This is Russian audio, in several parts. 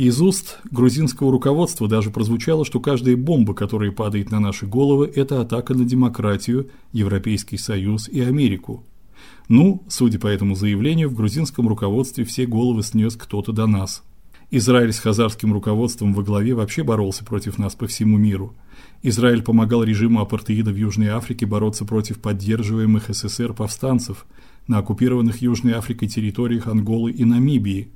Из уст грузинского руководства даже прозвучало, что каждая бомба, которая падает на наши головы это атака на демократию, Европейский Союз и Америку. Ну, судя по этому заявлению, в грузинском руководстве все головы снес кто-то до нас. Израиль с хазарским руководством во главе вообще боролся против нас по всему миру. Израиль помогал режиму апартеида в Южной Африке бороться против поддерживаемых СССР повстанцев на оккупированных Южной Африкой территориях Анголы и Намибии.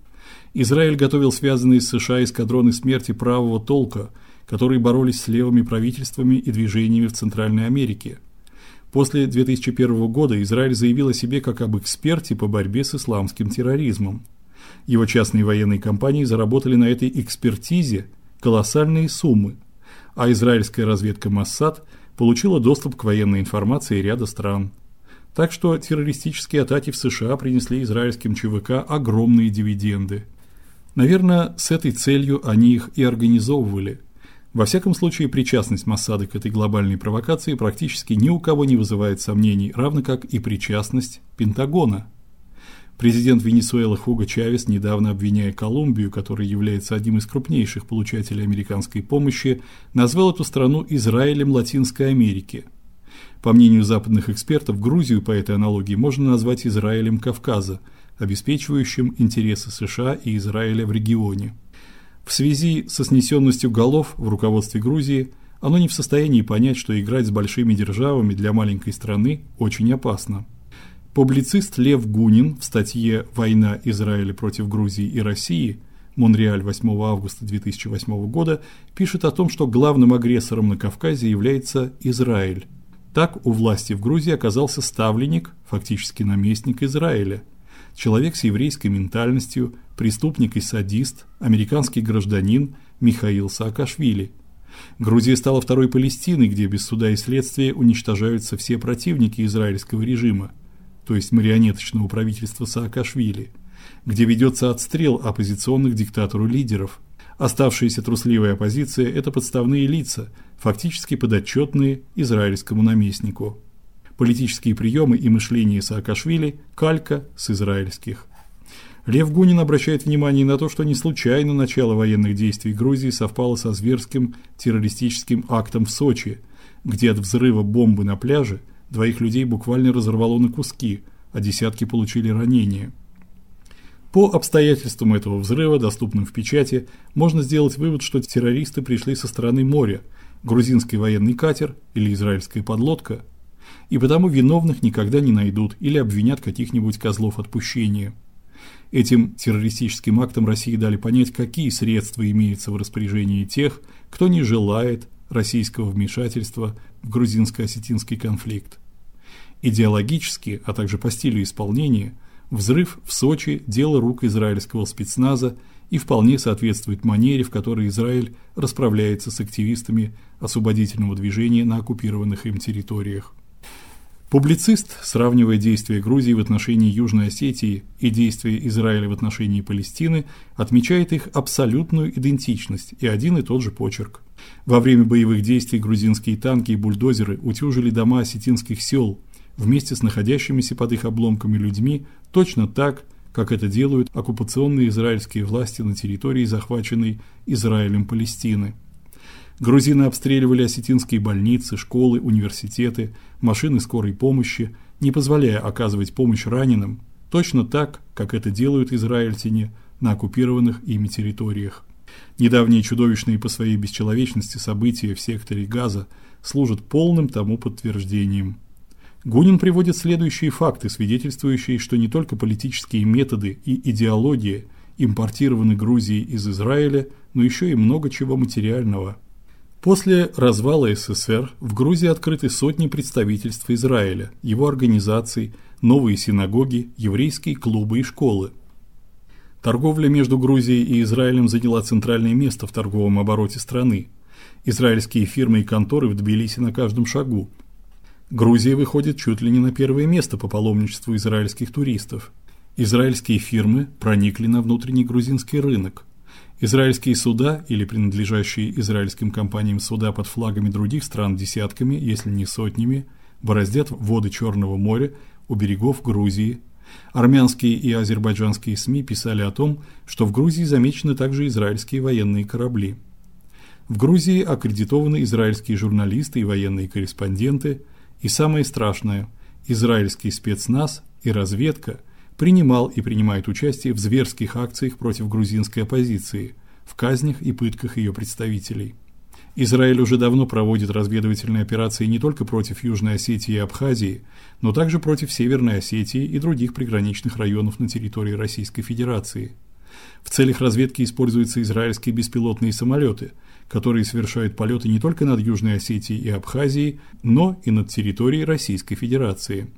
Израиль готовил связанные с США эскадроны смерти правого толка, которые боролись с левыми правительствами и движениями в Центральной Америке. После 2001 года Израиль заявил о себе как об эксперте по борьбе с исламским терроризмом. Его частные военные компании заработали на этой экспертизе колоссальные суммы, а израильская разведка Моссад получила доступ к военной информации ряда стран. Так что террористические атаки в США принесли израильским ЧВК огромные дивиденды. Наверное, с этой целью они их и организовывали. Во всяком случае, причастность Моссада к этой глобальной провокации практически ни у кого не вызывает сомнений, равно как и причастность Пентагона. Президент Венесуэлы Хуго Чавес, недавно обвиняя Колумбию, которая является одним из крупнейших получателей американской помощи, назвал эту страну Израилем Латинской Америки. По мнению западных экспертов, Грузию по этой аналогии можно назвать Израилем Кавказа, обеспечивающим интересы США и Израиля в регионе. В связи со снесенностью голов в руководстве Грузии оно не в состоянии понять, что играть с большими державами для маленькой страны очень опасно. Публицист Лев Гунин в статье Война Израиля против Грузии и России Монреаль 8 августа 2008 года пишет о том, что главным агрессором на Кавказе является Израиль. Так у власти в Грузии оказался ставленник, фактически наместник Израиля, человек с еврейской ментальностью, преступник и садист, американский гражданин Михаил Саакашвили. Грузия стала второй Палестиной, где без суда и следствия уничтожаются все противники израильского режима то есть марионеточного правительства Саакашвили, где ведется отстрел оппозиционных диктатору лидеров. Оставшаяся трусливая оппозиция это подставные лица, фактически подотчетные израильскому наместнику. Политические приемы и мышление Саакашвили калька с израильских. Лев Гунин обращает внимание на то, что не случайно начало военных действий Грузии совпало со зверским террористическим актом в Сочи, где от взрыва бомбы на пляже Двоих людей буквально разорвало на куски, а десятки получили ранения. По обстоятельствам этого взрыва, доступным в печати, можно сделать вывод, что террористы пришли со стороны моря, грузинский военный катер или израильская подлодка, и потому виновных никогда не найдут или обвинят каких-нибудь козлов отпущения. Этим террористическим актом России дали понять, какие средства имеются в распоряжении тех, кто не желает российского вмешательства в грузинско-осетинский конфликт. Идеологически, а также по стилю исполнения, взрыв в Сочи дело рук израильского спецназа и вполне соответствует манере, в которой Израиль расправляется с активистами освободительного движения на оккупированных им территориях. Публицист, сравнивая действия Грузии в отношении Южной Осетии и действия Израиля в отношении Палестины, отмечает их абсолютную идентичность и один и тот же почерк. Во время боевых действий грузинские танки и бульдозеры утюжили дома осетинских сел вместе с находящимися под их обломками людьми, точно так, как это делают оккупационные израильские власти на территории захваченной Израилем Палестины. Грузины обстреливали осетинские больницы, школы, университеты, машины скорой помощи, не позволяя оказывать помощь раненым, точно так, как это делают израильтяне на оккупированных ими территориях. Недавние чудовищные по своей бесчеловечности события в секторе Газа служат полным тому подтверждением. Гунин приводит следующие факты, свидетельствующие, что не только политические методы и идеология импортированы Грузией из Израиля, но еще и много чего материального. После развала СССР в Грузии открыты сотни представительств Израиля, его организаций, новые синагоги, еврейские клубы и школы. Торговля между Грузией и Израилем заняла центральное место в торговом обороте страны. Израильские фирмы и конторы в Тбилиси на каждом шагу. Грузия выходит чуть ли не на первое место по паломничеству израильских туристов. Израильские фирмы проникли на внутренний грузинский рынок. Израильские суда или принадлежащие израильским компаниям суда под флагами других стран десятками, если не сотнями, бороздят воды Черного моря у берегов Грузии, Армянские и азербайджанские СМИ писали о том, что в Грузии замечены также израильские военные корабли. В Грузии аккредитованы израильские журналисты и военные корреспонденты, и самое страшное израильский спецназ и разведка принимал и принимает участие в зверских акциях против грузинской оппозиции, в казнях и пытках ее представителей. Израиль уже давно проводит разведывательные операции не только против Южной Осетии и Абхазии, но также против Северной Осетии и других приграничных районов на территории Российской Федерации. В целях разведки используются израильские беспилотные самолеты, которые совершают полеты не только над Южной Осетией и Абхазией, но и над территорией Российской Федерации.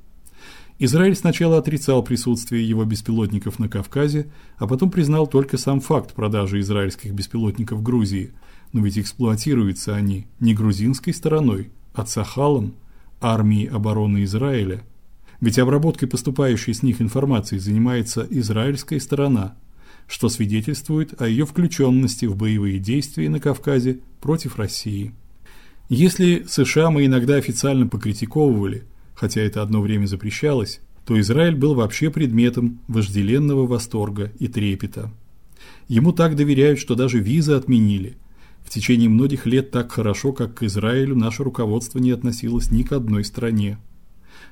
Израиль сначала отрицал присутствие его беспилотников на Кавказе, а потом признал только сам факт продажи израильских беспилотников Грузии – но ведь эксплуатируются они не грузинской стороной, а Цахалом, армией обороны Израиля. Ведь обработкой поступающей с них информации занимается израильская сторона, что свидетельствует о ее включенности в боевые действия на Кавказе против России. Если США мы иногда официально покритиковывали, хотя это одно время запрещалось, то Израиль был вообще предметом вожделенного восторга и трепета. Ему так доверяют, что даже визы отменили – в течение многих лет так хорошо, как к Израилю, наше руководство не относилось ни к одной стране.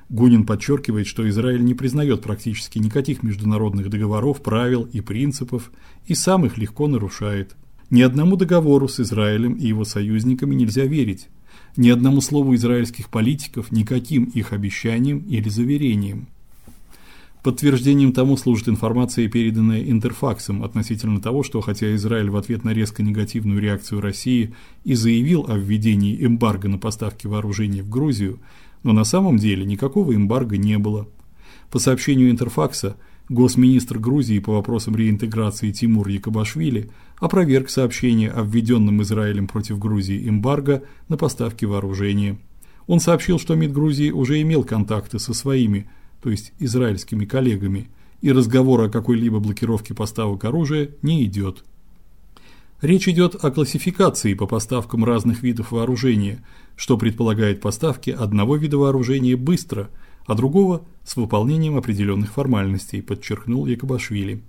Гунин подчеркивает, что Израиль не признает практически никаких международных договоров, правил и принципов и сам их легко нарушает. Ни одному договору с Израилем и его союзниками нельзя верить. Ни одному слову израильских политиков, никаким их обещаниям или заверениям. Подтверждением тому служит информация, переданная Интерфаксом относительно того, что хотя Израиль в ответ на резко негативную реакцию России и заявил о введении эмбарго на поставки вооружений в Грузию, но на самом деле никакого эмбарго не было. По сообщению Интерфакса, госминистр Грузии по вопросам реинтеграции Тимур Якобашвили опроверг сообщение о введенном Израилем против Грузии эмбарго на поставки вооружения. Он сообщил, что МИД Грузии уже имел контакты со своими то есть израильскими коллегами, и разговора о какой-либо блокировке поставок оружия не идет. Речь идет о классификации по поставкам разных видов вооружения, что предполагает поставки одного вида вооружения быстро, а другого с выполнением определенных формальностей, подчеркнул Якобашвили.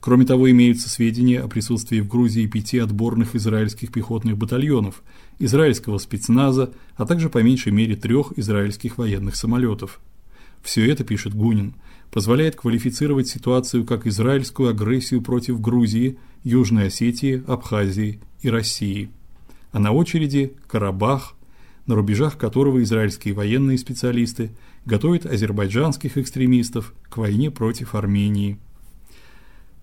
Кроме того, имеются сведения о присутствии в Грузии пяти отборных израильских пехотных батальонов, израильского спецназа, а также по меньшей мере трех израильских военных самолетов. Все это, пишет Гунин, позволяет квалифицировать ситуацию как израильскую агрессию против Грузии, Южной Осетии, Абхазии и России. А на очереди Карабах, на рубежах которого израильские военные специалисты готовят азербайджанских экстремистов к войне против Армении.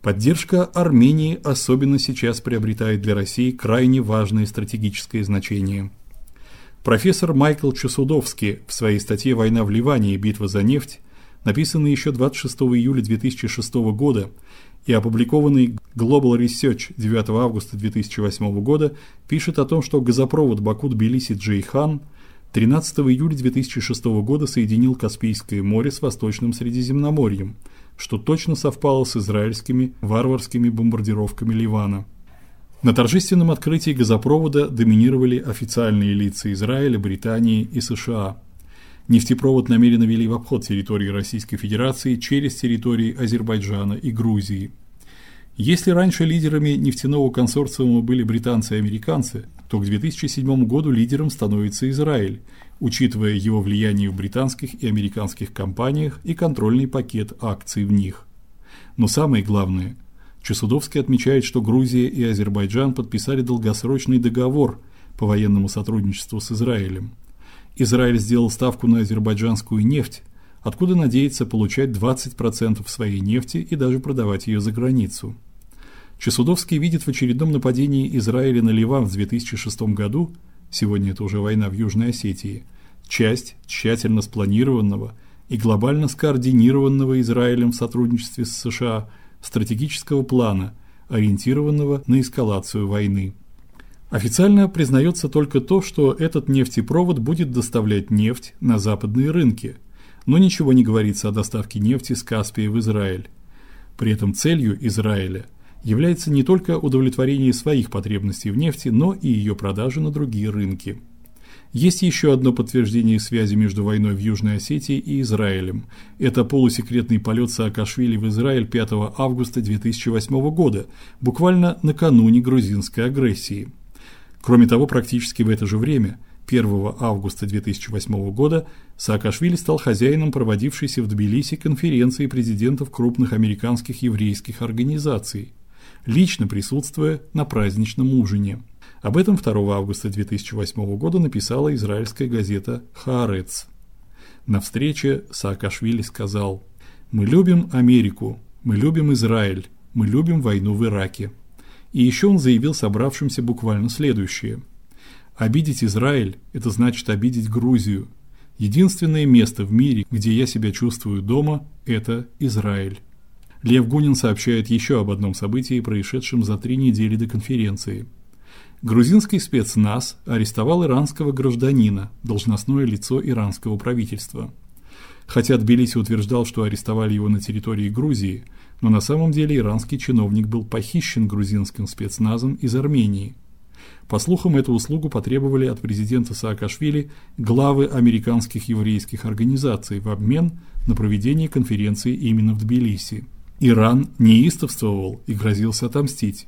Поддержка Армении особенно сейчас приобретает для России крайне важное стратегическое значение. Профессор Майкл Часудовский в своей статье Война в Ливане и битва за нефть, написанной еще 26 июля 2006 года и опубликованной Global Research 9 августа 2008 года, пишет о том, что газопровод Баку-Тбилиси-Джейхан 13 июля 2006 года соединил Каспийское море с Восточным Средиземноморьем, что точно совпало с израильскими варварскими бомбардировками Ливана. На торжественном открытии газопровода доминировали официальные лица Израиля, Британии и США. Нефтепровод намеренно вели в обход территории Российской Федерации через территории Азербайджана и Грузии. Если раньше лидерами нефтяного консорциума были британцы и американцы, то к 2007 году лидером становится Израиль, учитывая его влияние в британских и американских компаниях и контрольный пакет акций в них. Но самое главное – Чесудовский отмечает, что Грузия и Азербайджан подписали долгосрочный договор по военному сотрудничеству с Израилем. Израиль сделал ставку на азербайджанскую нефть, откуда надеется получать 20% своей нефти и даже продавать ее за границу. Чесудовский видит в очередном нападении Израиля на Ливан в 2006 году, сегодня это уже война в Южной Осетии, часть тщательно спланированного и глобально скоординированного Израилем в сотрудничестве с США стратегического плана, ориентированного на эскалацию войны. Официально признается только то, что этот нефтепровод будет доставлять нефть на западные рынки, но ничего не говорится о доставке нефти с Каспия в Израиль. При этом целью Израиля является не только удовлетворение своих потребностей в нефти, но и ее продажа на другие рынки. Есть еще одно подтверждение связи между войной в Южной Осетии и Израилем. Это полусекретный полет Саакашвили в Израиль 5 августа 2008 года, буквально накануне грузинской агрессии. Кроме того, практически в это же время, 1 августа 2008 года, Саакашвили стал хозяином проводившейся в Тбилиси конференции президентов крупных американских еврейских организаций, лично присутствуя на праздничном ужине. Об этом 2 августа 2008 года написала израильская газета Хаарец. На встрече Саакашвили сказал: "Мы любим Америку, мы любим Израиль, мы любим войну в Ираке". И еще он заявил собравшимся буквально следующее: "Обидеть Израиль это значит обидеть Грузию. Единственное место в мире, где я себя чувствую дома это Израиль". Лев Гунин сообщает еще об одном событии, происшедшем за три недели до конференции. Грузинский спецназ арестовал иранского гражданина, должностное лицо иранского правительства. Хотя Тбилиси утверждал, что арестовали его на территории Грузии, но на самом деле иранский чиновник был похищен грузинским спецназом из Армении. По слухам, эту услугу потребовали от президента Саакашвили главы американских еврейских организаций в обмен на проведение конференции именно в Тбилиси. Иран неистовствовал и грозился отомстить.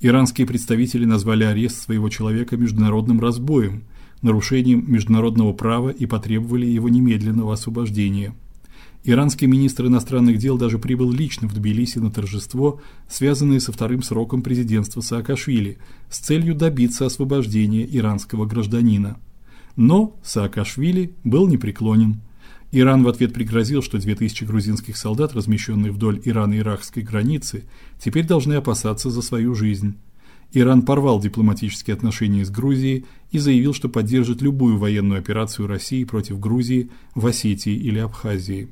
Иранские представители назвали арест своего человека международным разбоем, нарушением международного права и потребовали его немедленного освобождения. Иранский министр иностранных дел даже прибыл лично в Тбилиси на торжество, связанное со вторым сроком президентства Саакашвили, с целью добиться освобождения иранского гражданина. Но Саакашвили был непреклонен. Иран в ответ пригрозил, что 2000 грузинских солдат, размещенные вдоль Ирано-иракской границы, теперь должны опасаться за свою жизнь. Иран порвал дипломатические отношения с Грузией и заявил, что поддержит любую военную операцию России против Грузии в Осетии или Абхазии.